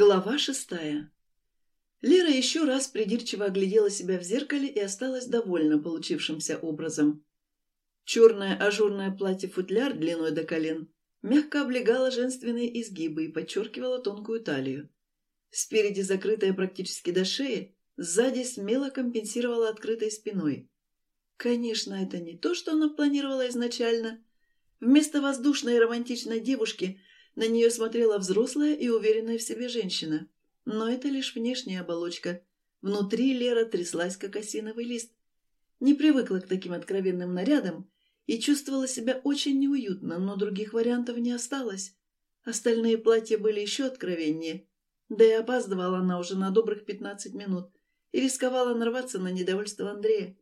Глава шестая. Лера еще раз придирчиво оглядела себя в зеркале и осталась довольна получившимся образом. Черное ажурное платье-футляр длиной до колен мягко облегало женственные изгибы и подчеркивало тонкую талию. Спереди закрытая практически до шеи, сзади смело компенсировала открытой спиной. Конечно, это не то, что она планировала изначально. Вместо воздушной и романтичной девушки на нее смотрела взрослая и уверенная в себе женщина. Но это лишь внешняя оболочка. Внутри Лера тряслась, как осиновый лист. Не привыкла к таким откровенным нарядам и чувствовала себя очень неуютно, но других вариантов не осталось. Остальные платья были еще откровеннее. Да и опаздывала она уже на добрых пятнадцать минут и рисковала нарваться на недовольство Андрея.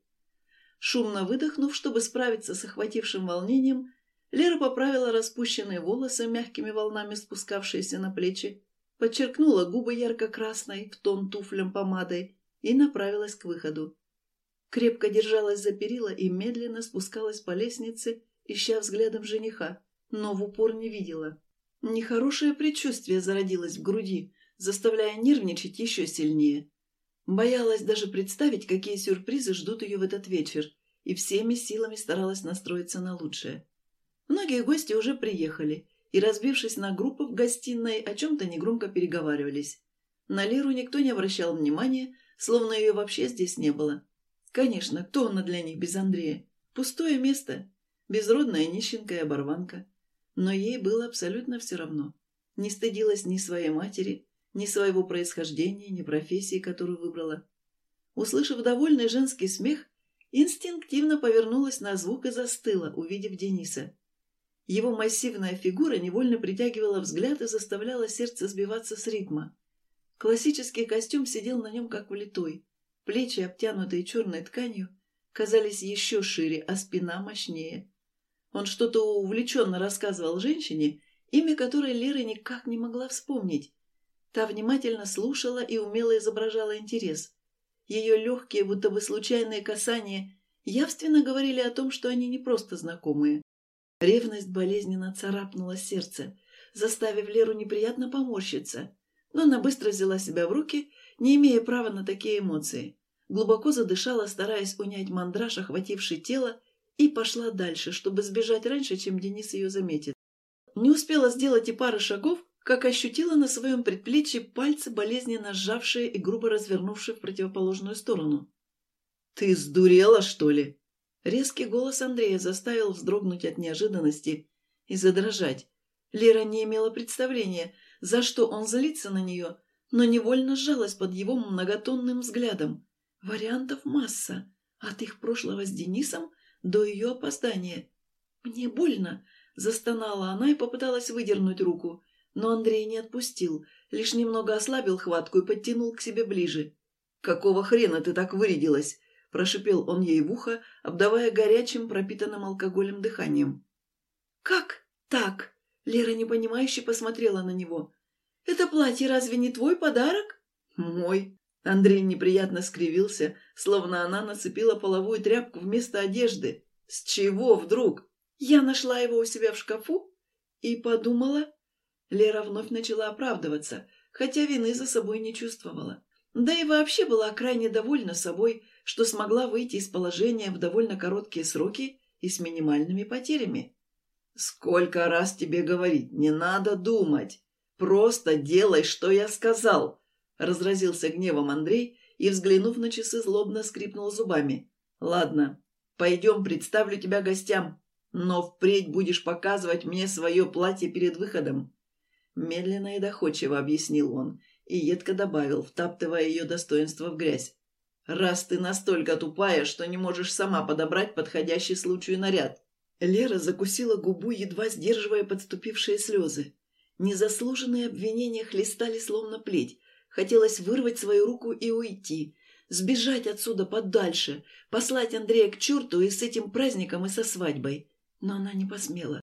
Шумно выдохнув, чтобы справиться с охватившим волнением, Лера поправила распущенные волосы, мягкими волнами спускавшиеся на плечи, подчеркнула губы ярко-красной в тон туфлям помадой и направилась к выходу. Крепко держалась за перила и медленно спускалась по лестнице, ища взглядом жениха, но в упор не видела. Нехорошее предчувствие зародилось в груди, заставляя нервничать еще сильнее. Боялась даже представить, какие сюрпризы ждут ее в этот вечер, и всеми силами старалась настроиться на лучшее. Многие гости уже приехали и, разбившись на группы в гостиной, о чем-то негромко переговаривались. На Леру никто не обращал внимания, словно ее вообще здесь не было. Конечно, кто она для них без Андрея? Пустое место, безродная нищенка и оборванка. Но ей было абсолютно все равно. Не стыдилась ни своей матери, ни своего происхождения, ни профессии, которую выбрала. Услышав довольный женский смех, инстинктивно повернулась на звук и застыла, увидев Дениса. Его массивная фигура невольно притягивала взгляд и заставляла сердце сбиваться с ритма. Классический костюм сидел на нем как влитой. Плечи, обтянутые черной тканью, казались еще шире, а спина мощнее. Он что-то увлеченно рассказывал женщине, имя которой Лера никак не могла вспомнить. Та внимательно слушала и умело изображала интерес. Ее легкие, будто бы случайные касания явственно говорили о том, что они не просто знакомые. Ревность болезненно царапнула сердце, заставив Леру неприятно поморщиться. Но она быстро взяла себя в руки, не имея права на такие эмоции. Глубоко задышала, стараясь унять мандраж, охвативший тело, и пошла дальше, чтобы сбежать раньше, чем Денис ее заметит. Не успела сделать и пары шагов, как ощутила на своем предплечье пальцы, болезненно сжавшие и грубо развернувшие в противоположную сторону. «Ты сдурела, что ли?» Резкий голос Андрея заставил вздрогнуть от неожиданности и задрожать. Лера не имела представления, за что он злится на нее, но невольно сжалась под его многотонным взглядом. Вариантов масса, от их прошлого с Денисом до ее опоздания. «Мне больно!» – застонала она и попыталась выдернуть руку, но Андрей не отпустил, лишь немного ослабил хватку и подтянул к себе ближе. «Какого хрена ты так вырядилась?» – прошипел он ей в ухо, обдавая горячим, пропитанным алкоголем дыханием. «Как так?» – Лера непонимающе посмотрела на него. «Это платье разве не твой подарок?» «Мой». Андрей неприятно скривился, словно она нацепила половую тряпку вместо одежды. «С чего вдруг?» «Я нашла его у себя в шкафу и подумала...» Лера вновь начала оправдываться, хотя вины за собой не чувствовала. Да и вообще была крайне довольна собой, что смогла выйти из положения в довольно короткие сроки и с минимальными потерями. «Сколько раз тебе говорить, не надо думать. Просто делай, что я сказал!» Разразился гневом Андрей и, взглянув на часы, злобно скрипнул зубами. «Ладно, пойдем, представлю тебя гостям, но впредь будешь показывать мне свое платье перед выходом». Медленно и доходчиво объяснил он и едко добавил, втаптывая ее достоинство в грязь. «Раз ты настолько тупая, что не можешь сама подобрать подходящий случаю наряд». Лера закусила губу, едва сдерживая подступившие слезы. Незаслуженные обвинения хлестали словно плеть. Хотелось вырвать свою руку и уйти. Сбежать отсюда подальше, послать Андрея к черту и с этим праздником, и со свадьбой. Но она не посмела.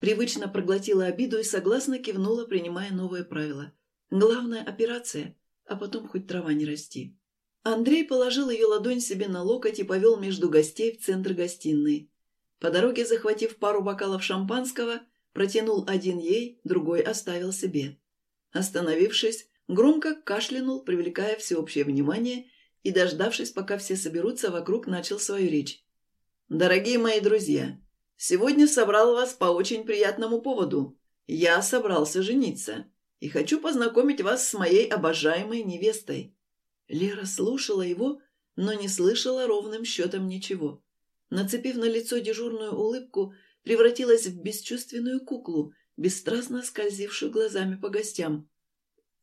Привычно проглотила обиду и согласно кивнула, принимая новые правила. Главная операция, а потом хоть трава не расти. Андрей положил ее ладонь себе на локоть и повел между гостей в центр гостиной. По дороге, захватив пару бокалов шампанского, протянул один ей, другой оставил себе. Остановившись, громко кашлянул, привлекая всеобщее внимание, и, дождавшись, пока все соберутся вокруг, начал свою речь. «Дорогие мои друзья, сегодня собрал вас по очень приятному поводу. Я собрался жениться и хочу познакомить вас с моей обожаемой невестой». Лера слушала его, но не слышала ровным счетом ничего. Нацепив на лицо дежурную улыбку, превратилась в бесчувственную куклу, бесстрастно скользившую глазами по гостям.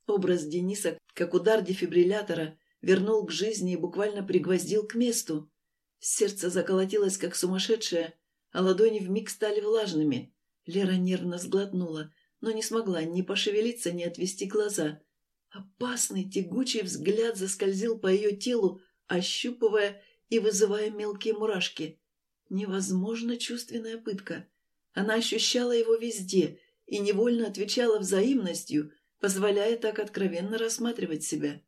Образ Дениса, как удар дефибриллятора, вернул к жизни и буквально пригвоздил к месту. Сердце заколотилось, как сумасшедшее, а ладони вмиг стали влажными. Лера нервно сглотнула, но не смогла ни пошевелиться, ни отвести глаза. Опасный, тягучий взгляд заскользил по ее телу, ощупывая и вызывая мелкие мурашки. Невозможно чувственная пытка. Она ощущала его везде и невольно отвечала взаимностью, позволяя так откровенно рассматривать себя.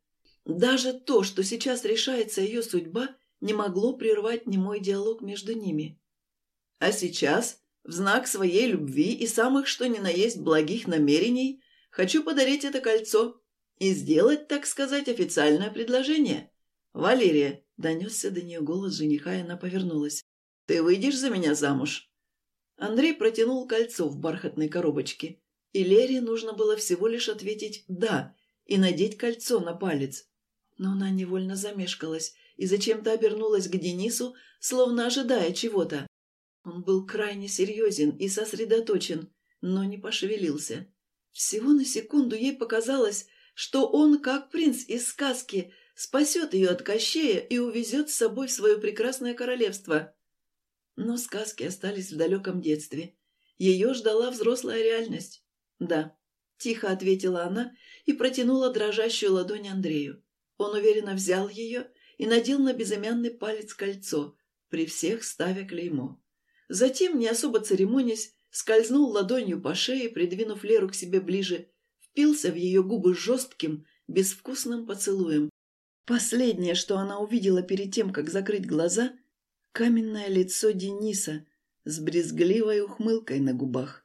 Даже то, что сейчас решается ее судьба, не могло прервать немой диалог между ними. А сейчас, в знак своей любви и самых что ни на есть благих намерений, хочу подарить это кольцо и сделать, так сказать, официальное предложение. «Валерия», — донесся до нее голос жениха, и она повернулась. «Ты выйдешь за меня замуж?» Андрей протянул кольцо в бархатной коробочке, и Лере нужно было всего лишь ответить «да» и надеть кольцо на палец. Но она невольно замешкалась и зачем-то обернулась к Денису, словно ожидая чего-то. Он был крайне серьезен и сосредоточен, но не пошевелился. Всего на секунду ей показалось, что он, как принц из сказки, спасет ее от Кощея и увезет с собой в свое прекрасное королевство. Но сказки остались в далеком детстве. Ее ждала взрослая реальность. «Да», — тихо ответила она и протянула дрожащую ладонь Андрею. Он уверенно взял ее и надел на безымянный палец кольцо, при всех ставя клеймо. Затем, не особо церемонясь, скользнул ладонью по шее, придвинув Леру к себе ближе, впился в ее губы жестким, безвкусным поцелуем. Последнее, что она увидела перед тем, как закрыть глаза — каменное лицо Дениса с брезгливой ухмылкой на губах.